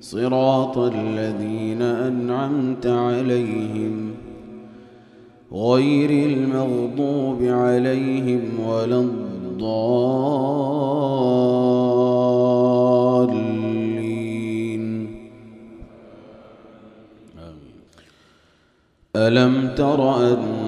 صراط الذين أنعمت عليهم غير المغضوب عليهم ولا الضالين. ألم تر أن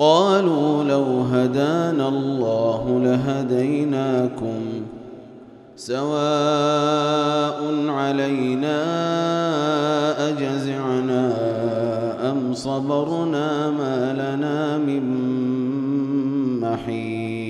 قالوا لو هدانا الله لهديناكم سواء علينا أجزعنا أم صبرنا ما لنا من محيص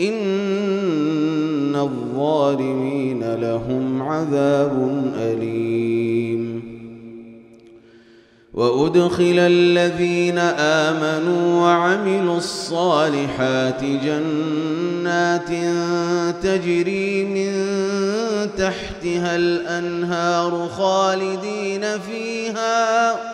إن الظالمين لهم عذاب أليم وأدخل الذين آمنوا وعملوا الصالحات جنات تجري من تحتها الأنهار خالدين فيها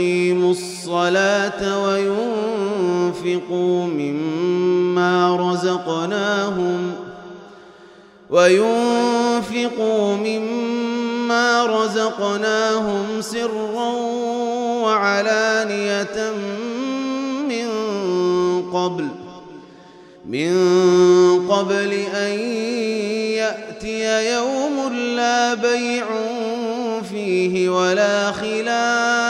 يقيموا الصلاة وينفقوا مما رزقناهم وينفقوا مما رزقناهم سرا وعلانية من قبل من قبل أن يأتي يوم لا بيع فيه ولا خلال